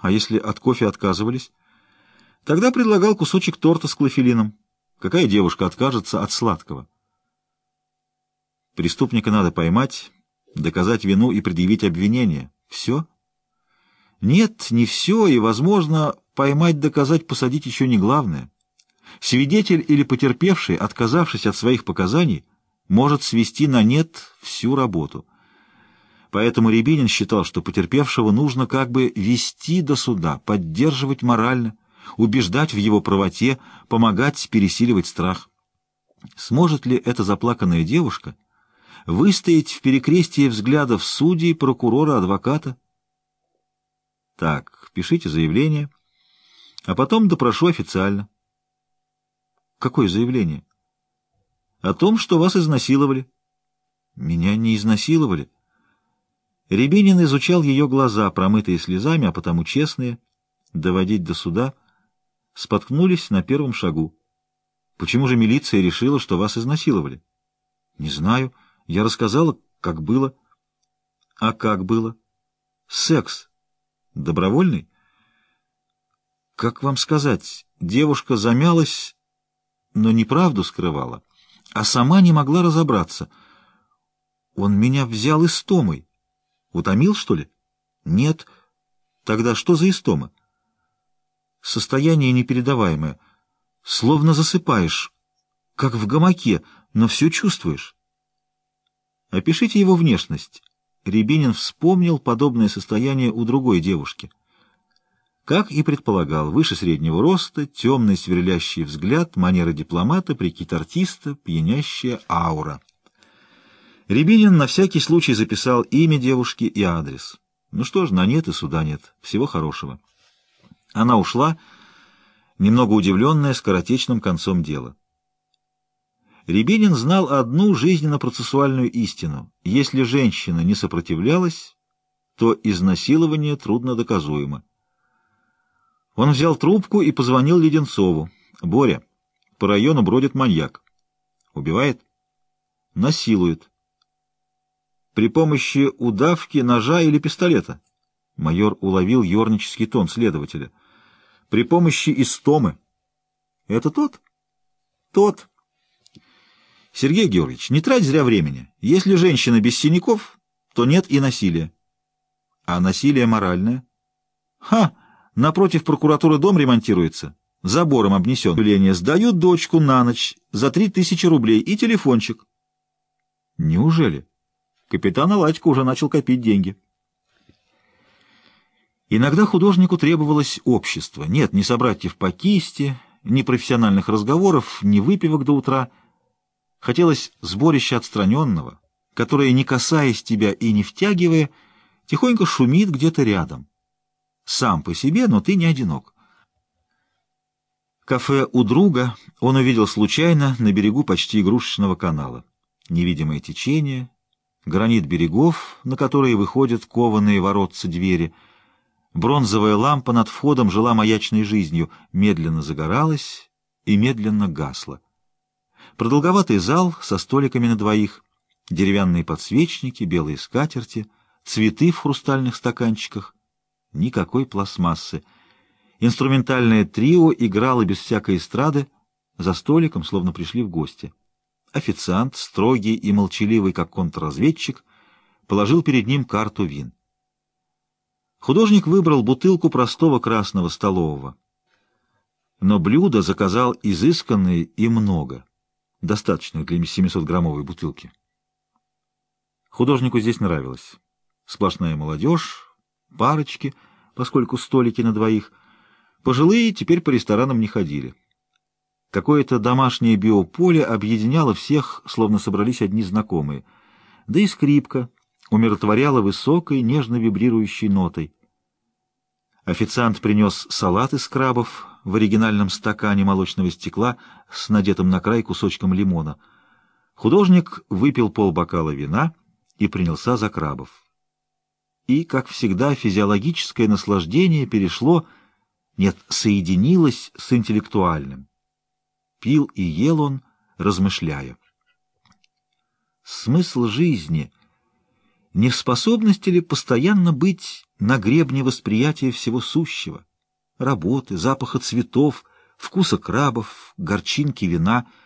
А если от кофе отказывались? Тогда предлагал кусочек торта с клофелином. Какая девушка откажется от сладкого? Преступника надо поймать, доказать вину и предъявить обвинение. Все? Нет, не все, и, возможно, поймать, доказать, посадить еще не главное. Свидетель или потерпевший, отказавшись от своих показаний, может свести на нет всю работу. Поэтому Рябинин считал, что потерпевшего нужно как бы вести до суда, поддерживать морально, убеждать в его правоте, помогать пересиливать страх. Сможет ли эта заплаканная девушка выстоять в перекрестии взглядов судей, прокурора, адвоката? Так, пишите заявление, а потом допрошу официально. Какое заявление? О том, что вас изнасиловали. Меня не изнасиловали. Рябинин изучал ее глаза, промытые слезами, а потому честные, доводить до суда, споткнулись на первом шагу. Почему же милиция решила, что вас изнасиловали? Не знаю. Я рассказала, как было. А как было? Секс. Добровольный? Как вам сказать, девушка замялась но неправду скрывала, а сама не могла разобраться. Он меня взял истомой. Утомил, что ли? Нет. Тогда что за истома? Состояние непередаваемое. Словно засыпаешь, как в гамаке, но все чувствуешь. Опишите его внешность. Рябинин вспомнил подобное состояние у другой девушки — как и предполагал, выше среднего роста, темный сверлящий взгляд, манера дипломата, прикид артиста, пьянящая аура. Рябинин на всякий случай записал имя девушки и адрес. Ну что ж, на нет и суда нет. Всего хорошего. Она ушла, немного удивленная скоротечным концом дела. Рябинин знал одну жизненно-процессуальную истину. Если женщина не сопротивлялась, то изнасилование трудно доказуемо. Он взял трубку и позвонил Леденцову. «Боря, по району бродит маньяк. Убивает? Насилует. При помощи удавки, ножа или пистолета?» Майор уловил ернический тон следователя. «При помощи истомы». «Это тот?» «Тот». «Сергей Георгиевич, не трать зря времени. Если женщина без синяков, то нет и насилия». «А насилие моральное?» «Ха!» Напротив прокуратуры дом ремонтируется. Забором обнесен. Сдают дочку на ночь за три тысячи рублей и телефончик. Неужели? Капитан Аладько уже начал копить деньги. Иногда художнику требовалось общество. Нет, ни собратьев по кисти, ни профессиональных разговоров, ни выпивок до утра. Хотелось сборища отстраненного, которое, не касаясь тебя и не втягивая, тихонько шумит где-то рядом сам по себе, но ты не одинок. Кафе у друга он увидел случайно на берегу почти игрушечного канала. Невидимое течение, гранит берегов, на которые выходят кованые воротца двери, бронзовая лампа над входом жила маячной жизнью, медленно загоралась и медленно гасла. Продолговатый зал со столиками на двоих, деревянные подсвечники, белые скатерти, цветы в хрустальных стаканчиках — Никакой пластмассы. Инструментальное трио играло без всякой эстрады, за столиком, словно пришли в гости. Официант, строгий и молчаливый, как контрразведчик, положил перед ним карту вин. Художник выбрал бутылку простого красного столового. Но блюдо заказал изысканное и много, достаточно для 700-граммовой бутылки. Художнику здесь нравилось. Сплошная молодежь, парочки, поскольку столики на двоих. Пожилые теперь по ресторанам не ходили. Какое-то домашнее биополе объединяло всех, словно собрались одни знакомые. Да и скрипка умиротворяла высокой, нежно вибрирующей нотой. Официант принес салат из крабов в оригинальном стакане молочного стекла с надетым на край кусочком лимона. Художник выпил полбокала вина и принялся за крабов и, как всегда, физиологическое наслаждение перешло, нет, соединилось с интеллектуальным. Пил и ел он, размышляя. Смысл жизни не в способности ли постоянно быть на гребне восприятия всего сущего, работы, запаха цветов, вкуса крабов, горчинки вина —